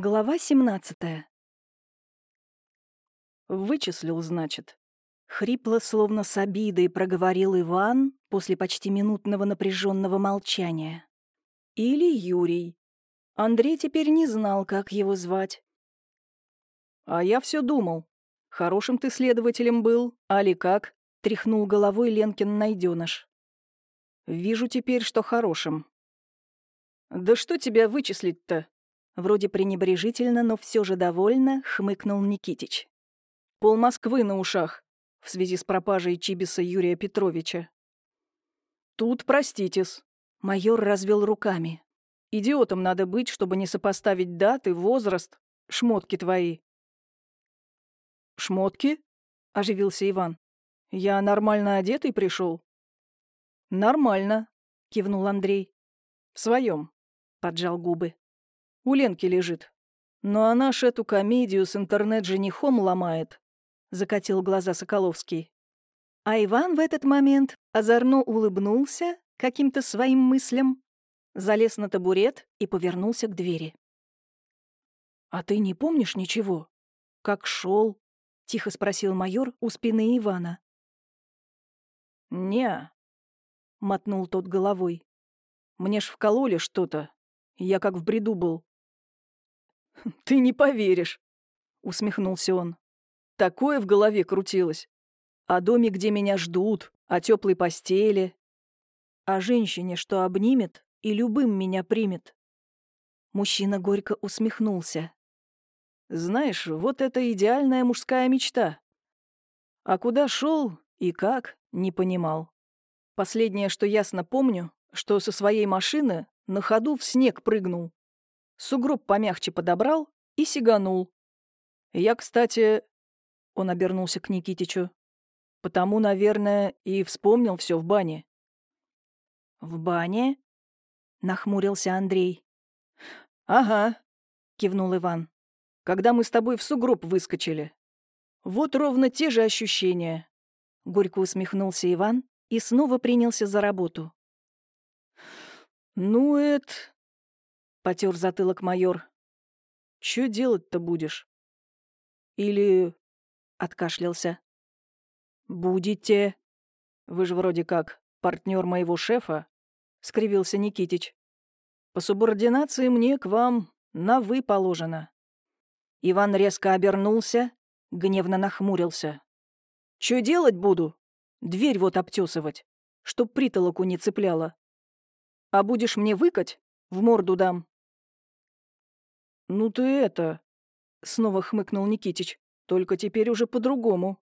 Глава 17. Вычислил, значит. Хрипло, словно с обидой, проговорил Иван после почти минутного напряженного молчания. Или Юрий. Андрей теперь не знал, как его звать. А я все думал. Хорошим ты следователем был, али как? Тряхнул головой Ленкин найденыш. Вижу теперь, что хорошим. Да что тебя вычислить-то? Вроде пренебрежительно, но все же довольно, хмыкнул Никитич. Пол Москвы на ушах в связи с пропажей Чибиса Юрия Петровича. Тут проститесь. Майор развел руками. Идиотом надо быть, чтобы не сопоставить даты, возраст, шмотки твои. Шмотки? Оживился Иван. Я нормально одетый пришел. Нормально, кивнул Андрей. В своем, поджал губы у Ленки лежит. Но она ж эту комедию с интернет-женихом ломает», — закатил глаза Соколовский. А Иван в этот момент озорно улыбнулся каким-то своим мыслям, залез на табурет и повернулся к двери. «А ты не помнишь ничего? Как шел? тихо спросил майор у спины Ивана. «Не», — мотнул тот головой. «Мне ж вкололи что-то. Я как в бреду был. «Ты не поверишь», — усмехнулся он. «Такое в голове крутилось. О доме, где меня ждут, о теплой постели, о женщине, что обнимет и любым меня примет». Мужчина горько усмехнулся. «Знаешь, вот это идеальная мужская мечта. А куда шел и как, не понимал. Последнее, что ясно помню, что со своей машины на ходу в снег прыгнул сугроб помягче подобрал и сиганул. Я, кстати... Он обернулся к Никитичу. Потому, наверное, и вспомнил все в бане. «В бане?» — нахмурился Андрей. «Ага», — кивнул Иван. «Когда мы с тобой в сугроб выскочили. Вот ровно те же ощущения». Горько усмехнулся Иван и снова принялся за работу. «Ну, это...» потер затылок майор. «Чё делать-то будешь?» «Или...» — откашлялся. «Будете. Вы же вроде как партнер моего шефа», — скривился Никитич. «По субординации мне к вам на «вы» положено». Иван резко обернулся, гневно нахмурился. «Чё делать буду? Дверь вот обтесывать, чтоб притолоку не цепляла. А будешь мне выкать, в морду дам». «Ну ты это...» — снова хмыкнул Никитич. «Только теперь уже по-другому.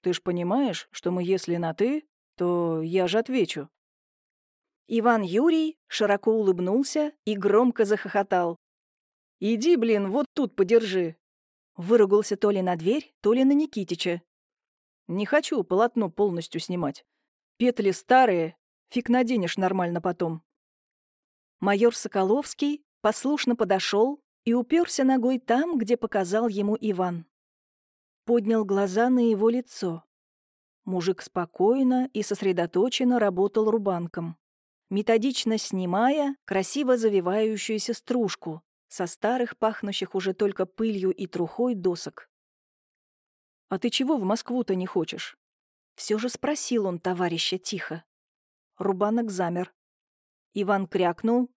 Ты ж понимаешь, что мы если на «ты», то я же отвечу». Иван Юрий широко улыбнулся и громко захохотал. «Иди, блин, вот тут подержи!» Выругался то ли на дверь, то ли на Никитича. «Не хочу полотно полностью снимать. Петли старые, фиг наденешь нормально потом». Майор Соколовский послушно подошел, и уперся ногой там, где показал ему Иван. Поднял глаза на его лицо. Мужик спокойно и сосредоточенно работал рубанком, методично снимая красиво завивающуюся стружку со старых, пахнущих уже только пылью и трухой досок. «А ты чего в Москву-то не хочешь?» Все же спросил он товарища тихо. Рубанок замер. Иван крякнул,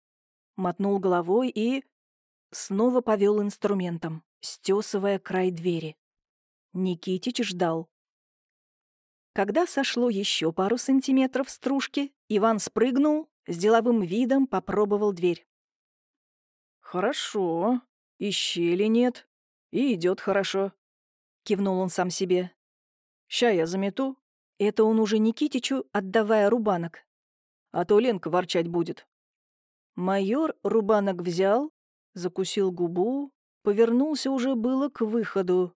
мотнул головой и Снова повел инструментом, стесывая край двери. Никитич ждал. Когда сошло еще пару сантиметров стружки, Иван спрыгнул, с деловым видом попробовал дверь. «Хорошо. И щели нет. И идет хорошо», — кивнул он сам себе. «Ща я замету». Это он уже Никитичу, отдавая рубанок. А то Ленка ворчать будет. Майор рубанок взял, закусил губу, повернулся уже было к выходу.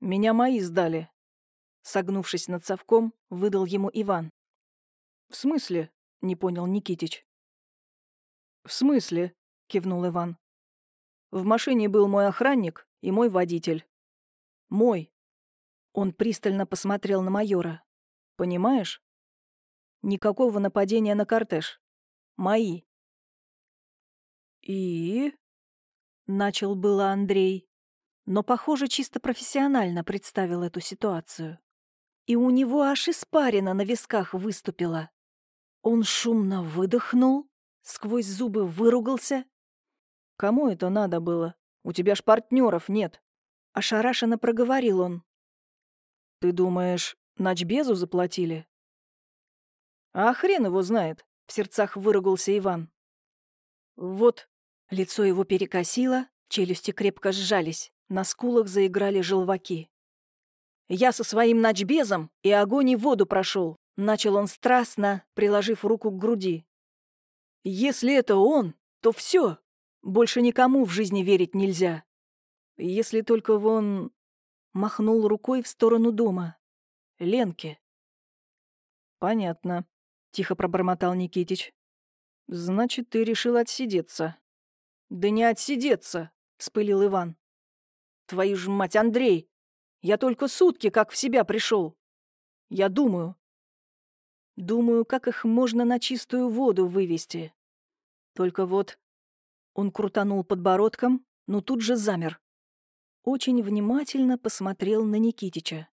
«Меня мои сдали», — согнувшись над совком, выдал ему Иван. «В смысле?» — не понял Никитич. «В смысле?» — кивнул Иван. «В машине был мой охранник и мой водитель. Мой». Он пристально посмотрел на майора. «Понимаешь? Никакого нападения на кортеж. Мои. «И?» Начал было Андрей, но, похоже, чисто профессионально представил эту ситуацию. И у него аж испарина на висках выступила. Он шумно выдохнул, сквозь зубы выругался. «Кому это надо было? У тебя ж партнеров нет!» Ошарашенно проговорил он. «Ты думаешь, ночбезу заплатили?» «А хрен его знает!» — в сердцах выругался Иван. «Вот Лицо его перекосило, челюсти крепко сжались, на скулах заиграли желваки. «Я со своим ночбезом и огонь и воду прошел», — начал он страстно, приложив руку к груди. «Если это он, то все, больше никому в жизни верить нельзя. Если только вон...» Махнул рукой в сторону дома. Ленке. «Понятно», — тихо пробормотал Никитич. «Значит, ты решил отсидеться». «Да не отсидеться!» — вспылил Иван. «Твою ж мать, Андрей! Я только сутки как в себя пришел. Я думаю. Думаю, как их можно на чистую воду вывести. Только вот...» Он крутанул подбородком, но тут же замер. Очень внимательно посмотрел на Никитича.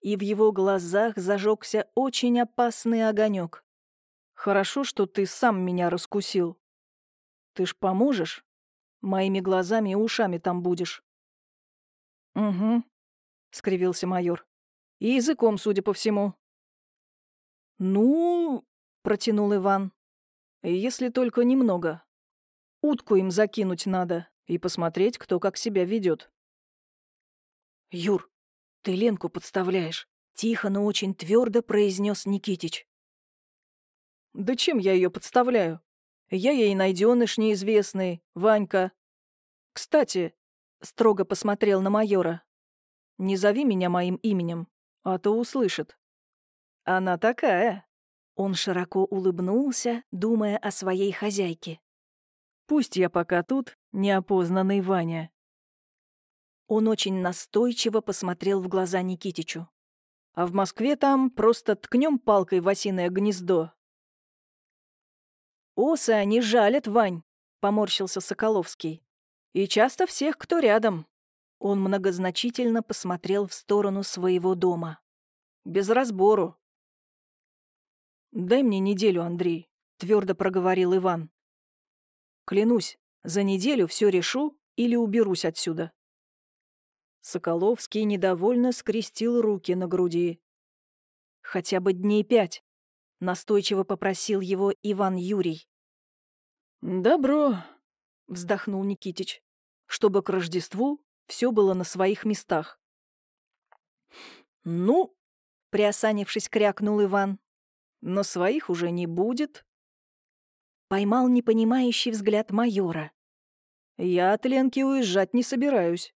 И в его глазах зажегся очень опасный огонек. «Хорошо, что ты сам меня раскусил», ты ж поможешь? Моими глазами и ушами там будешь. Угу, скривился майор. И языком, судя по всему. Ну, протянул Иван. Если только немного. Утку им закинуть надо и посмотреть, кто как себя ведет. Юр, ты Ленку подставляешь, тихо, но очень твердо произнес Никитич. Да чем я ее подставляю? Я ей найденыш неизвестный, Ванька. Кстати, строго посмотрел на майора. Не зови меня моим именем, а то услышит. Она такая. Он широко улыбнулся, думая о своей хозяйке. Пусть я пока тут, неопознанный Ваня. Он очень настойчиво посмотрел в глаза Никитичу. А в Москве там просто ткнем палкой в осиное гнездо, «Осы они жалят, Вань», — поморщился Соколовский. «И часто всех, кто рядом». Он многозначительно посмотрел в сторону своего дома. «Без разбору». «Дай мне неделю, Андрей», — твердо проговорил Иван. «Клянусь, за неделю все решу или уберусь отсюда». Соколовский недовольно скрестил руки на груди. «Хотя бы дней пять настойчиво попросил его Иван Юрий. «Добро», — вздохнул Никитич, «чтобы к Рождеству все было на своих местах». «Ну», — приосанившись, крякнул Иван, «но своих уже не будет». Поймал непонимающий взгляд майора. «Я от Ленки уезжать не собираюсь.